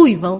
distribuível